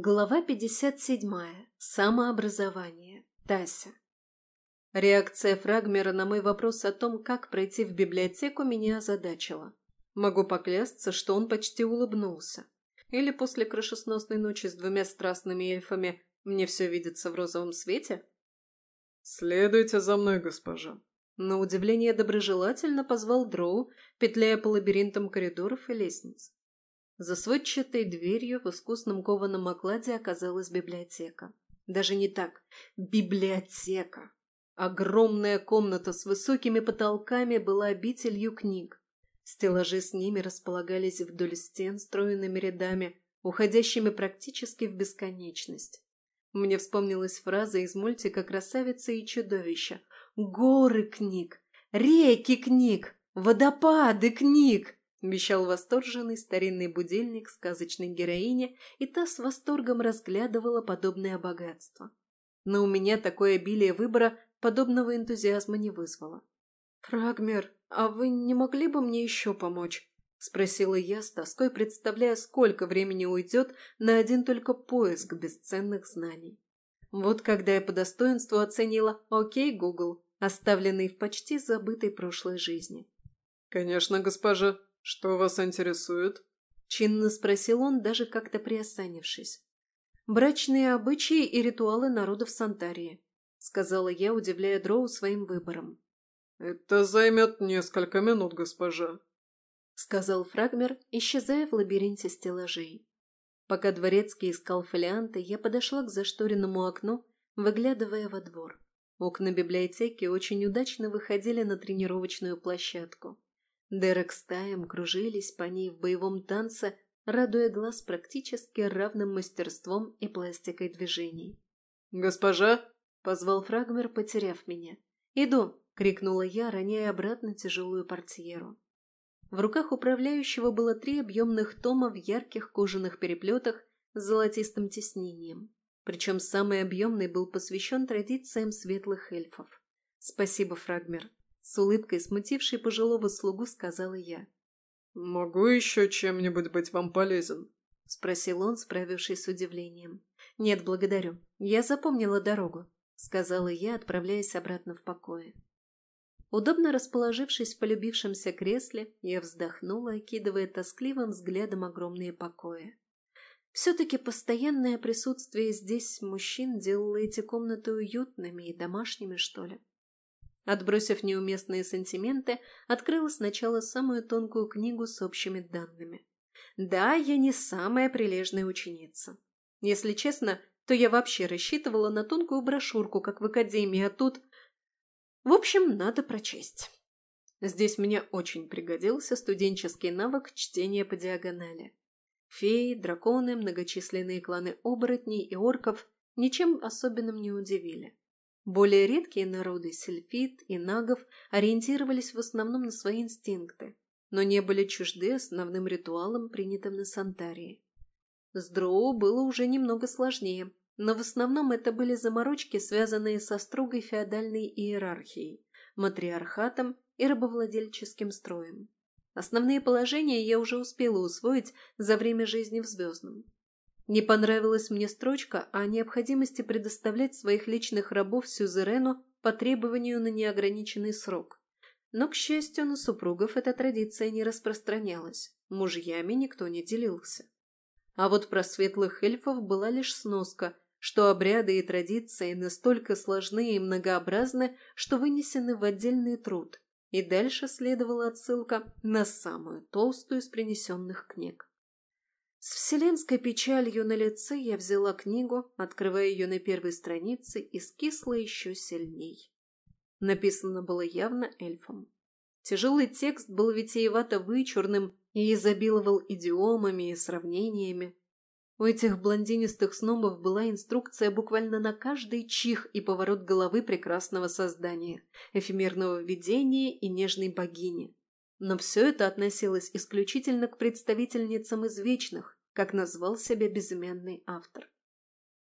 Глава 57. Самообразование. Тася. Реакция Фрагмера на мой вопрос о том, как пройти в библиотеку, меня озадачила. Могу поклясться, что он почти улыбнулся. Или после крышесносной ночи с двумя страстными эльфами мне все видится в розовом свете? «Следуйте за мной, госпожа». На удивление доброжелательно позвал Дроу, петляя по лабиринтам коридоров и лестниц. За сводчатой дверью в искусном кованом окладе оказалась библиотека. Даже не так. Библиотека. Огромная комната с высокими потолками была обителью книг. Стеллажи с ними располагались вдоль стен стройными рядами, уходящими практически в бесконечность. Мне вспомнилась фраза из мультика «Красавица и чудовище». «Горы книг! Реки книг! Водопады книг!» Вещал восторженный старинный будильник сказочной героине, и та с восторгом разглядывала подобное богатство. Но у меня такое обилие выбора подобного энтузиазма не вызвало. «Фрагмер, а вы не могли бы мне еще помочь?» — спросила я с тоской, представляя, сколько времени уйдет на один только поиск бесценных знаний. Вот когда я по достоинству оценила «Окей, Гугл», оставленный в почти забытой прошлой жизни. «Конечно, госпожа», «Что вас интересует?» — чинно спросил он, даже как-то приосанившись. «Брачные обычаи и ритуалы народов Сантарии», — сказала я, удивляя Дроу своим выбором. «Это займет несколько минут, госпожа», — сказал Фрагмер, исчезая в лабиринте стеллажей. Пока дворецкий искал фолианты, я подошла к зашторенному окну, выглядывая во двор. Окна библиотеки очень удачно выходили на тренировочную площадку. Дерек с Таем кружились по ней в боевом танце, радуя глаз практически равным мастерством и пластикой движений. «Госпожа!» — позвал Фрагмер, потеряв меня. «Иду!» — крикнула я, роняя обратно тяжелую портьеру. В руках управляющего было три объемных тома в ярких кожаных переплетах с золотистым тиснением. Причем самый объемный был посвящен традициям светлых эльфов. Спасибо, Фрагмер. С улыбкой, смутившей пожилого слугу, сказала я. «Могу еще чем-нибудь быть вам полезен?» — спросил он, справившись с удивлением. «Нет, благодарю. Я запомнила дорогу», — сказала я, отправляясь обратно в покое. Удобно расположившись в полюбившемся кресле, я вздохнула, окидывая тоскливым взглядом огромные покои. Все-таки постоянное присутствие здесь мужчин делало эти комнаты уютными и домашними, что ли. Отбросив неуместные сантименты, открыла сначала самую тонкую книгу с общими данными. Да, я не самая прилежная ученица. Если честно, то я вообще рассчитывала на тонкую брошюрку, как в академии, а тут... В общем, надо прочесть. Здесь мне очень пригодился студенческий навык чтения по диагонали. Феи, драконы, многочисленные кланы оборотней и орков ничем особенным не удивили. Более редкие народы сельфит и нагов ориентировались в основном на свои инстинкты, но не были чужды основным ритуалам, принятым на Сантарии. С дроу было уже немного сложнее, но в основном это были заморочки, связанные со строгой феодальной иерархией, матриархатом и рабовладельческим строем. Основные положения я уже успела усвоить за время жизни в Звездном. Не понравилась мне строчка о необходимости предоставлять своих личных рабов сюзерену по требованию на неограниченный срок. Но, к счастью, на супругов эта традиция не распространялась, мужьями никто не делился. А вот про светлых эльфов была лишь сноска, что обряды и традиции настолько сложны и многообразны, что вынесены в отдельный труд, и дальше следовала отсылка на самую толстую из принесенных книг. С вселенской печалью на лице я взяла книгу, открывая ее на первой странице, и скисла еще сильней. Написано было явно эльфом. Тяжелый текст был витиевато вычурным и изобиловал идиомами и сравнениями. У этих блондинистых снобов была инструкция буквально на каждый чих и поворот головы прекрасного создания, эфемерного видения и нежной богини. Но все это относилось исключительно к представительницам из вечных, как назвал себя безымянный автор.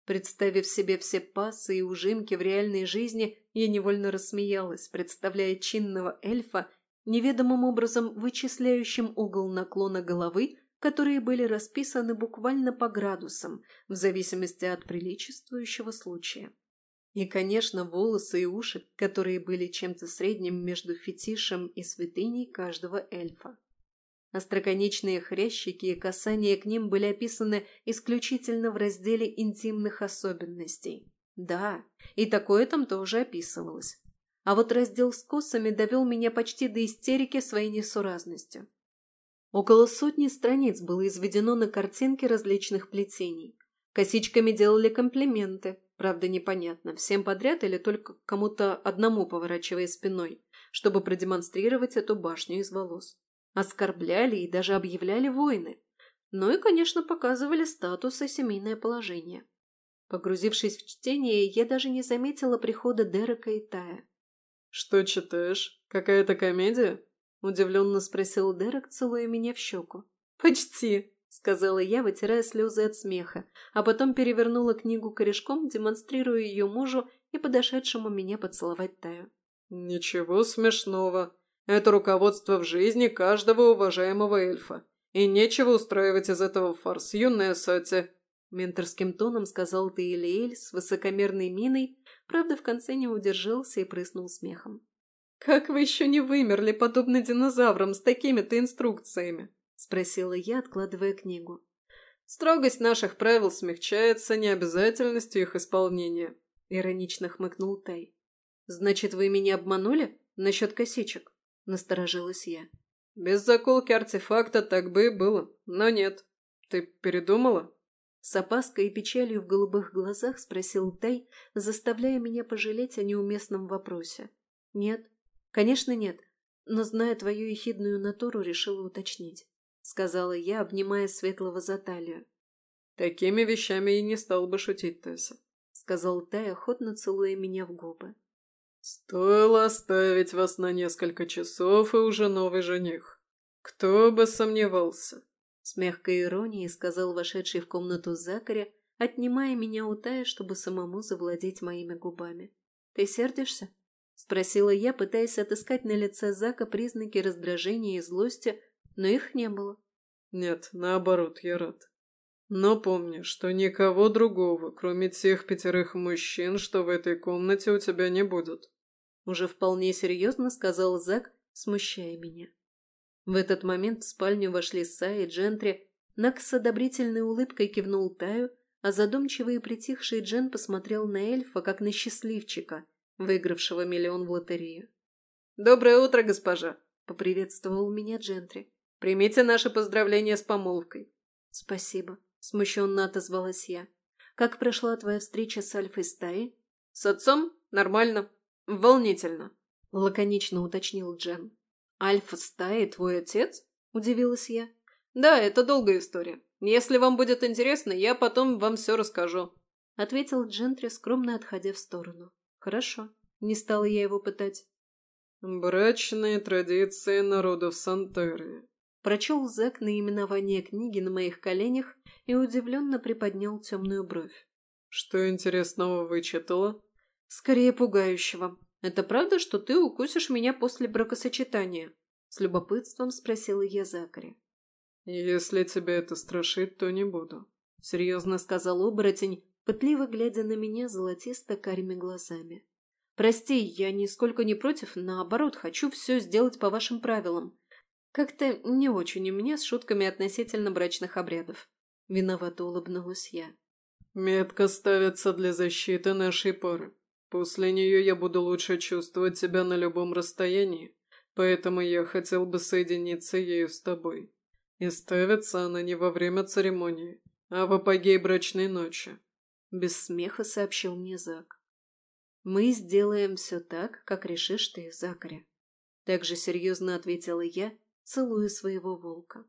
Представив себе все пасы и ужимки в реальной жизни, я невольно рассмеялась, представляя чинного эльфа, неведомым образом вычисляющим угол наклона головы которые были расписаны буквально по градусам, в зависимости от приличествующего случая. И, конечно, волосы и уши, которые были чем-то средним между фетишем и святыней каждого эльфа. Остроконечные хрящики и касания к ним были описаны исключительно в разделе интимных особенностей. Да, и такое там тоже описывалось. А вот раздел с косами довел меня почти до истерики своей несуразностью. Около сотни страниц было изведено на картинке различных плетений. Косичками делали комплименты, правда непонятно, всем подряд или только кому-то одному поворачивая спиной, чтобы продемонстрировать эту башню из волос. Оскорбляли и даже объявляли войны. Ну и, конечно, показывали статус и семейное положение. Погрузившись в чтение, я даже не заметила прихода Дерека и Тая. «Что читаешь? Какая-то комедия?» Удивленно спросил Дерек, целуя меня в щеку. «Почти», — сказала я, вытирая слезы от смеха, а потом перевернула книгу корешком, демонстрируя ее мужу и подошедшему меня поцеловать Таю. «Ничего смешного. Это руководство в жизни каждого уважаемого эльфа. И нечего устраивать из этого фарс, юная Сати», — менторским тоном сказал Таилиэль с высокомерной миной, правда, в конце не удержался и прыснул смехом. «Как вы еще не вымерли, подобно динозаврам, с такими-то инструкциями?» – спросила я, откладывая книгу. «Строгость наших правил смягчается необязательностью их исполнения», – иронично хмыкнул Тай. «Значит, вы меня обманули насчет косичек?» – насторожилась я. «Без заколки артефакта так бы и было, но нет. Ты передумала?» С опаской и печалью в голубых глазах спросил Тай, заставляя меня пожалеть о неуместном вопросе. «Нет», «Конечно нет, но, зная твою ехидную натуру, решила уточнить», — сказала я, обнимая Светлого за талию. «Такими вещами я не стал бы шутить, Тесса», — сказал Тай, охотно целуя меня в губы. «Стоило оставить вас на несколько часов, и уже новый жених. Кто бы сомневался?» С мягкой иронией сказал вошедший в комнату Закаря, отнимая меня у Тая, чтобы самому завладеть моими губами. «Ты сердишься?» — спросила я, пытаясь отыскать на лице Зака признаки раздражения и злости, но их не было. «Нет, наоборот, я рад. Но помни, что никого другого, кроме тех пятерых мужчин, что в этой комнате у тебя не будет», — уже вполне серьезно сказал Зак, смущая меня. В этот момент в спальню вошли Са и Джентри. Нак с одобрительной улыбкой кивнул Таю, а задумчивый и притихший Джен посмотрел на эльфа, как на счастливчика — выигравшего миллион в лотерею. «Доброе утро, госпожа!» — поприветствовал меня Джентри. «Примите наше поздравление с помолвкой». «Спасибо», — смущенно отозвалась я. «Как прошла твоя встреча с Альфой стаи?» «С отцом? Нормально. Волнительно», — лаконично уточнил Джен. «Альфа стаи твой отец?» — удивилась я. «Да, это долгая история. Если вам будет интересно, я потом вам все расскажу», — ответил Джентри, скромно отходя в сторону. Хорошо. Не стала я его пытать. «Брачные традиции народов Сантерии», — прочел Зэк наименование книги на моих коленях и удивленно приподнял темную бровь. «Что интересного вычитала?» «Скорее пугающего. Это правда, что ты укусишь меня после бракосочетания?» С любопытством спросила я Закари. «Если тебя это страшит, то не буду», — серьезно сказал оборотень, пытливо глядя на меня золотисто-карими глазами. «Прости, я нисколько не против, наоборот, хочу все сделать по вашим правилам. Как-то не очень у меня с шутками относительно брачных обрядов». Виновато улыбнулась я. «Метка ставится для защиты нашей пары. После нее я буду лучше чувствовать себя на любом расстоянии, поэтому я хотел бы соединиться ею с тобой. И ставится она не во время церемонии, а в апогей брачной ночи. Без смеха сообщил мне Зак. «Мы сделаем все так, как решишь ты, Закаря», — также серьезно ответила я, целуя своего волка.